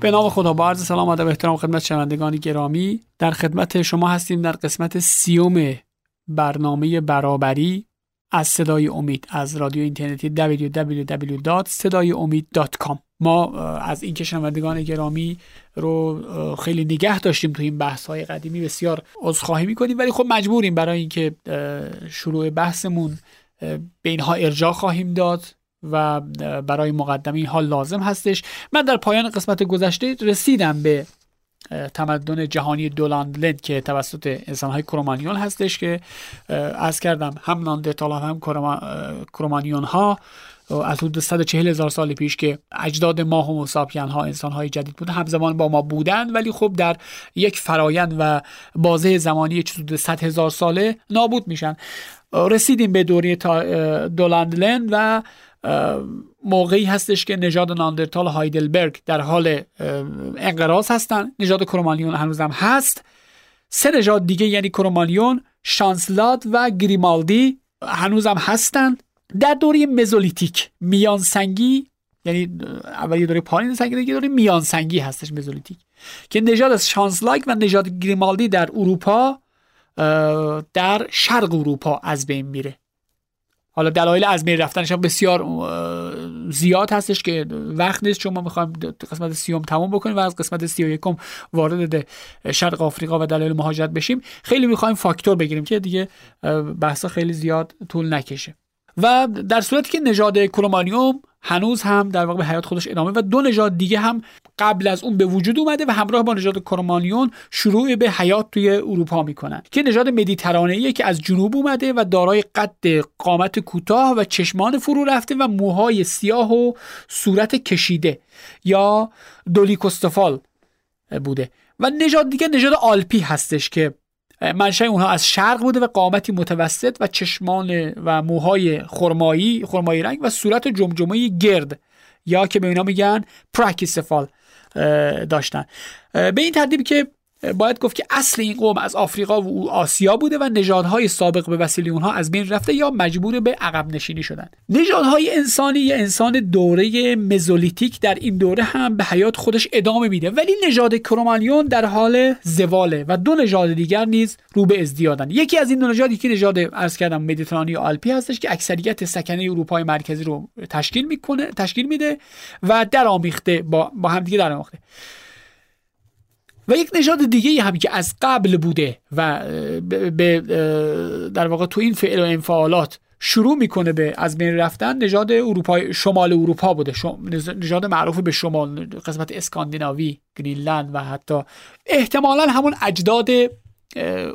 به نام خدا با عرض سلام ادب احترام خدمت شنوندگان گرامی در خدمت شما هستیم در قسمت سیوم برنامه برابری از صدای امید از رادیو اینترنتی www.sedayomid.com ما از این که شنوندگان گرامی رو خیلی نگه داشتیم تو این بحث های قدیمی بسیار عذرخواهی می‌کنیم ولی خب مجبوریم برای اینکه شروع بحثمون به اینها ارجاع خواهیم داد. و برای مقدمه این حال لازم هستش. من در پایان قسمت گذشته رسیدم به تمدن جهانی دولاندلند که توسط انسانهای کرومانیون هستش که از کردم هم ناندرتال هم کرومانیون ها از حدود 140 هزار سال پیش که اجداد ما هوموساپین ها انسان های جدید بودن همزمان با ما بودن ولی خب در یک فرایند و بازه زمانی حدود 100 هزار ساله نابود میشن. رسیدیم به دوره دولاندلند و موقعی هستش که نژاد ناندرتال هایدلبرگ در حال انقراض هستن. نژاد کرومانیون هنوزم هست. سه نژاد دیگه یعنی کرومانیون شانسلاد و گریمالدی هنوزم هستند در دوره مزولیتیک میانسنگی یعنی اولی دوره پایین سنگی دیگه دوره میانسنگی هستش مزولیتیک. که نژاد شانسلاک و نژاد گریمالدی در اروپا در شرق اروپا از بین میره. حالا دلایل از بین رفتنش هم بسیار زیاد هستش که وقت نیست چون ما می‌خوایم قسمت سیوم تموم بکنیم و از قسمت سی و یکم وارد شرق آفریقا و دلایل مهاجرت بشیم. خیلی می‌خوایم فاکتور بگیریم که دیگه بحثا خیلی زیاد طول نکشه. و در صورتی که نژاد کرومانیوم هنوز هم در واقع به حیات خودش ادامه و دو نژاد دیگه هم قبل از اون به وجود اومده و همراه با نژاد کرومانیون شروع به حیات توی اروپا می‌کنن. که نژاد مدیترانه‌ای که از جنوب اومده و دارای قد قامت کوتاه و چشمان فرو رفته و موهای سیاه و صورت کشیده یا دولیکوستفال بوده. و نژاد دیگه نژاد آلپی هستش که منشأ اونها از شرق بوده و قامتی متوسط و چشمان و موهای خرمایی خرمایی رنگ و صورت جمجمه گرد یا که به اینا میگن پراکیسفال داشتن. به این ترتیب که باید گفت که اصل این قوم از آفریقا و آسیا بوده و نژادهای سابق به وسیله اونها از بین رفته یا مجبور به عقب نشینی شدن نژادهای انسانی یا انسان دوره مزولیتیک در این دوره هم به حیات خودش ادامه میده ولی نژاد کرومانیون در حال زواله و دو نژاد دیگر نیز رو به ازدیادن. یکی از این دو نژاد یکی نژاد عرض کردم مدیترانی و آلپی هستش که اکثریت سکنه اروپای مرکزی رو تشکیل می‌کنه تشکیل میده و درآمیخته با با همدیگه درآمیخته و یک نژاد دیگه هم که از قبل بوده و به در واقع تو این فعل و انفعالات شروع می‌کنه به از بین رفتن نژاد اروپای شمال اروپا بوده. نژاد معروف به شمال قسمت اسکاندیناوی گرینلند و حتی احتمالا همون اجداد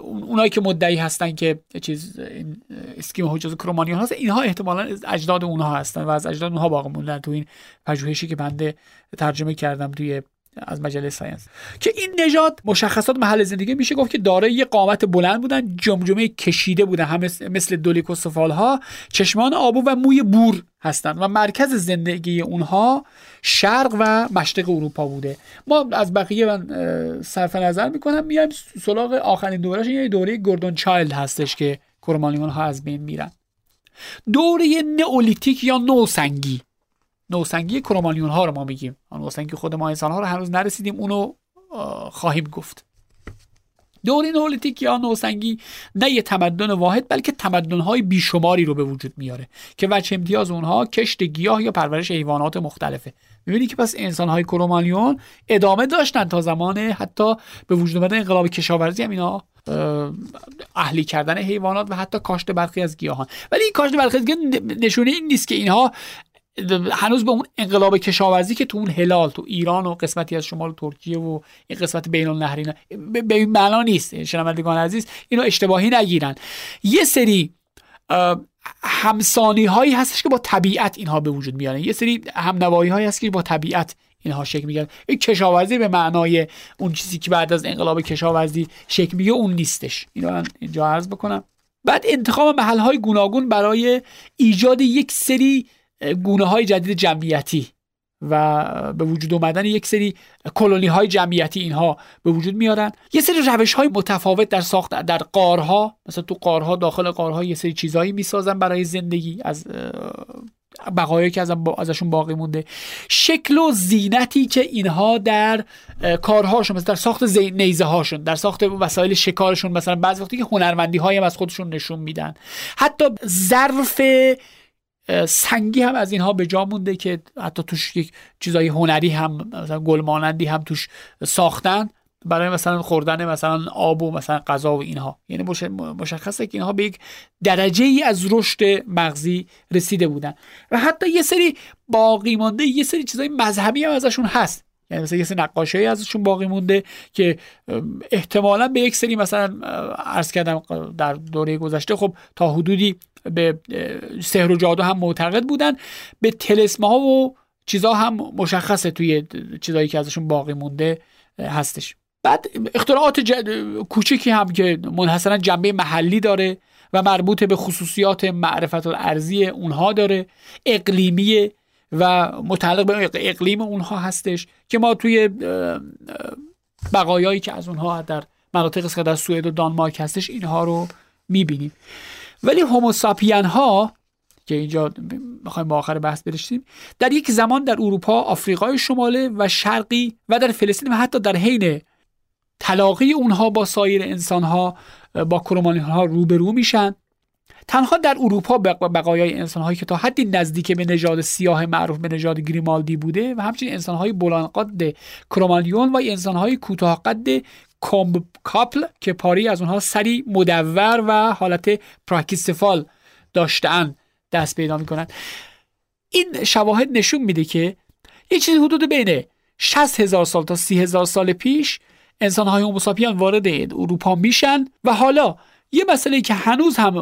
اونایی که مدعی هستن که چیز این اسکیم حجاز کرومانیون هست اینها احتمالا اجداد اونها هستن و از اجداد اونها باقی موندن تو این پژوهشی که بنده ترجمه کردم توی از مجله ساینس. که این نژاد مشخصات محل زندگی میشه گفت که دارای یه قامت بلند بودن جمجمه کشیده بودن. هم مثل دولیکوسفال ها چشمان آبو و موی بور هستند و مرکز زندگی اونها شرق و مشرق اروپا بوده. ما از بقیه من صرف نظر می‌کنم میایم سراغ آخرین دورش یه دوره گوردون چایلد هستش که کرمانیون ها از بین میرن. دوره نئولیتیک یا نوسنگی. نوسنگی کرومانیون ها رو ما میگیم. نوسنگی خود ما انسان ها رو هنوز نرسیدیم اونو خواهیم گفت. دوره نولیتیک یا نوسنگی نه یه تمدن واحد بلکه تمدن های بیشماری رو به وجود میاره که وجه امتیاز اونها کشت گیاه یا پرورش حیوانات مختلفه. می‌بینی که پس انسان های کرومانیون ادامه داشتن تا زمان حتی به وجود اومدن انقلاب کشاورزی هم اینا اهلی کردن حیوانات و حتی کاشت برخی از گیاهان. ولی این کاشت برخی از گیاهان نشونه این نیست که اینها هنوز به اون انقلاب کشاورزی که تو اون هلال تو ایران و قسمتی از شمال ترکیه و این قسمت بین النهری به این معنا نیست. شنوندگان عزیز اینو اشتباهی نگیرن. یه سری همسانی هایی هستش که با طبیعت اینها به وجود میارن. یه سری همنوایی هایی هست که با طبیعت اینها شکل می‌گیرن. این کشاورزی به معنای اون چیزی که بعد از انقلاب کشاورزی شکل میگه اون نیستش. اینو من اینجا عرض بکنم. بعد انتخاب محل های گوناگون برای ایجاد یک سری گونه های جدید جمعیتی و به وجود اومدن یک سری کلونی های جمعیتی اینها به وجود میارن. یه سری روش های متفاوت در ساخت در قارها مثلا تو قارها داخل قارها یه سری چیزهایی می‌سازن برای زندگی از بقایایی که از ازشون باقی مونده. شکل و زینتی که اینها در کارهاشون مثلا در ساخت نیزه هاشون در ساخت وسایل شکارشون مثلا بعضی وقتی که هنرمندی های از خودشون نشون میدن. حتی ظرف سنگی هم از اینها به جا مونده که حتی توش یک چیزای هنری هم مثلا گل مانندی هم توش ساختن برای مثلا خوردن مثلا آب و مثلا غذا و اینها. یعنی مشخصه که اینها به یک درجه ای از رشد مغزی رسیده بودن. و حتی یه سری باقی مانده یه سری چیزای مذهبی هم ازشون هست. یعنی مثلا یه سری نقاشی ازشون باقی مونده که احتمالا به یک سری مثلا عرض کردم در دوره گذشته خب تا حدودی به سحر و جادو هم معتقد بودن. به تلسمه ها و چیزها هم مشخصه توی چیزایی که ازشون باقی مونده هستش. بعد اختراعات کوچکی هم که منحصرا جنبه محلی داره و مربوط به خصوصیات معرفت ارزی اونها داره. اقلیمی و متعلق به اقلیم اونها هستش که ما توی بقایایی که از اونها در مناطق در سوئد و دانمارک هستش اینها رو می‌بینیم. ولی هوموساپین ها که اینجا می‌خوایم با آخر بحث برسیم در یک زمان در اروپا آفریقای شماله و شرقی و در فلسطین و حتی در حین تلاقی اونها با سایر انسان ها با کرومانی ها روبرو میشن. تنها در اروپا بقایای انسان هایی که تا حدی نزدیک به نژاد سیاه معروف به نژاد گریمالدی بوده و همچنین انسان های بلند قد کرومالیون و انسان های کوتاه قد کومب کاپل که پاری از اونها سری مدور و حالت پراکیستفال داشتن دست پیدا می‌کنن. این شواهد نشون میده که یه چیزی حدود بین 60 هزار سال تا 30 هزار سال پیش انسان های هوموساپیان وارد اروپا میشن و حالا یه مسئله که هنوز هم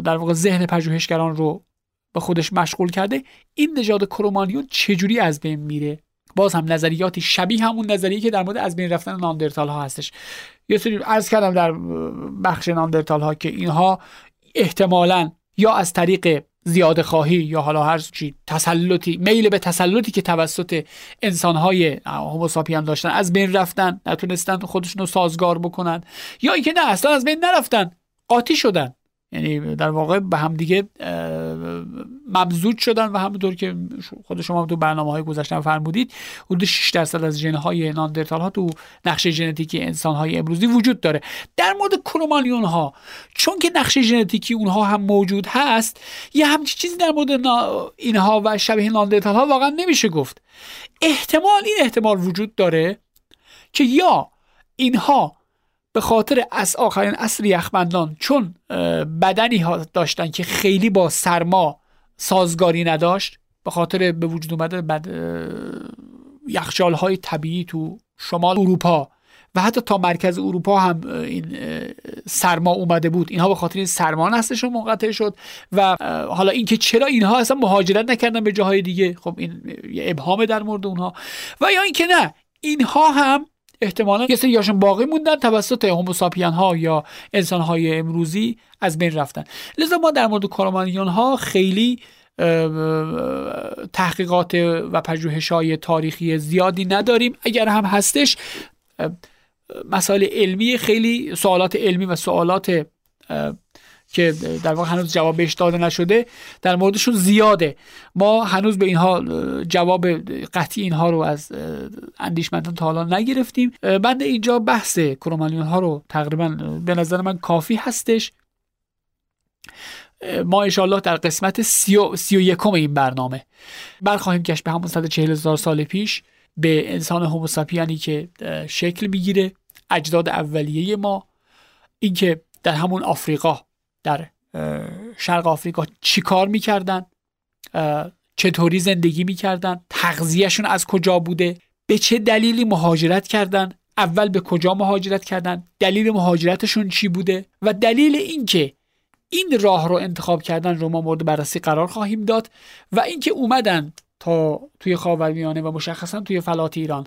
در واقع ذهن پژوهشگران رو به خودش مشغول کرده این نژاد کرومانیون چجوری از بین میره؟ باز هم نظریاتی شبیه همون نظریه که در مورد از بین رفتن ناندرتال ها هستش. یه سری عرض کردم در بخش ناندرتال ها که اینها احتمالا یا از طریق زیاده خواهی یا حالا هر چی تسلطی میل به تسلطی که توسط انسانهای هوموساپیان داشتن از بین رفتن نتونستن خودشون رو سازگار بکنن یا اینکه نه اصلا از بین نرفتن قاطی شدن. یعنی در واقع به هم دیگه مبزود شدن و همونطور که خود شما تو برنامه های گذشته فرمودید حدود 6 درصد از ژن های ناندرتال ها تو نقشه ژنتیکی انسان های امروزی وجود داره. در مورد کرومانیون ها چون که نقشه ژنتیکی اونها هم موجود هست یه همچی چیزی در مورد اینها و شبیه ناندرتال ها واقعا نمیشه گفت. احتمال این احتمال وجود داره که یا اینها به خاطر از آخرین اصر یخبندان چون بدنی ها داشتن که خیلی با سرما سازگاری نداشت به خاطر به وجود اومده بد یخچال های طبیعی تو شمال اروپا. و حتی تا مرکز اروپا هم این سرما اومده بود. اینها به خاطر این سرما نسلشون منقطع شد و حالا اینکه چرا اینها اصلا مهاجرت نکردن به جاهای دیگه خب این ابهام در مورد اونها. و یا اینکه نه اینها هم احتمالا یه سریاشون باقی موندن توسط هوموساپین ها یا انسان های امروزی از بین رفتن. لذا ما در مورد کارمانیون ها خیلی تحقیقات و پژوهش های تاریخی زیادی نداریم. اگر هم هستش مسائل علمی خیلی سوالات علمی و سوالات که در واقع هنوز جواب بهش داده نشده در موردشون زیاده. ما هنوز به اینها جواب قطعی اینها رو از اندیشمندان تا حالا نگرفتیم. بنده اینجا بحث کرومانیون ها رو تقریبا به نظر من کافی هستش. ما انشاءالله در قسمت سی و, یکم این برنامه برخواهیم گشت به همون 140 هزار سال پیش به انسان هوموساپیانی که شکل می‌گیره اجداد اولیه ما. اینکه در همون آفریقا در شرق آفریقا چی کار می‌کردن؟ چطوری زندگی می‌کردن؟ تغذیهشون از کجا بوده؟ به چه دلیلی مهاجرت کردن؟ اول به کجا مهاجرت کردن؟ دلیل مهاجرتشون چی بوده؟ و دلیل اینکه این راه رو انتخاب کردن رو ما مورد بررسی قرار خواهیم داد و اینکه اومدن تا توی خاورمیانه و مشخصا توی فلات ایران.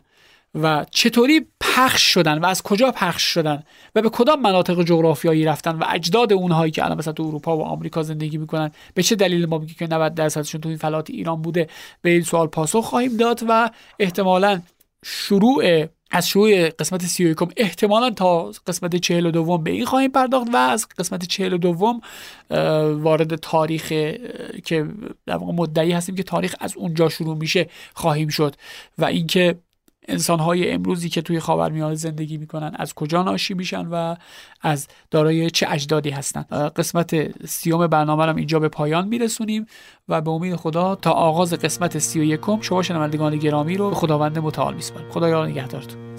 و چطوری پخش شدن و از کجا پخش شدن و به کدام مناطق جغرافیایی رفتن و اجداد اونهایی که الان مثلا تو اروپا و آمریکا زندگی می‌کنن به چه دلیل ما میگیم که 90 درصدشون تو این فلات ایران بوده؟ به این سوال پاسخ خواهیم داد و احتمالا شروع از شروع قسمت سی و احتمالا تا قسمت چهل دوم به این خواهیم پرداخت و از قسمت چهل دوم وارد تاریخ که در واقع مدعی هستیم که تاریخ از اونجا شروع میشه خواهیم شد و اینکه انسانهای امروزی که توی خاورمیانه زندگی می‌کنن از کجا ناشی میشن و از دارای چه اجدادی هستن؟ قسمت سیوم برنامه رو اینجا به پایان میرسونیم و به امید خدا تا آغاز قسمت سی و یکم شما شنوندگان گرامی رو خداوند متعال میسپاریم. خدا یار نگهدارتون.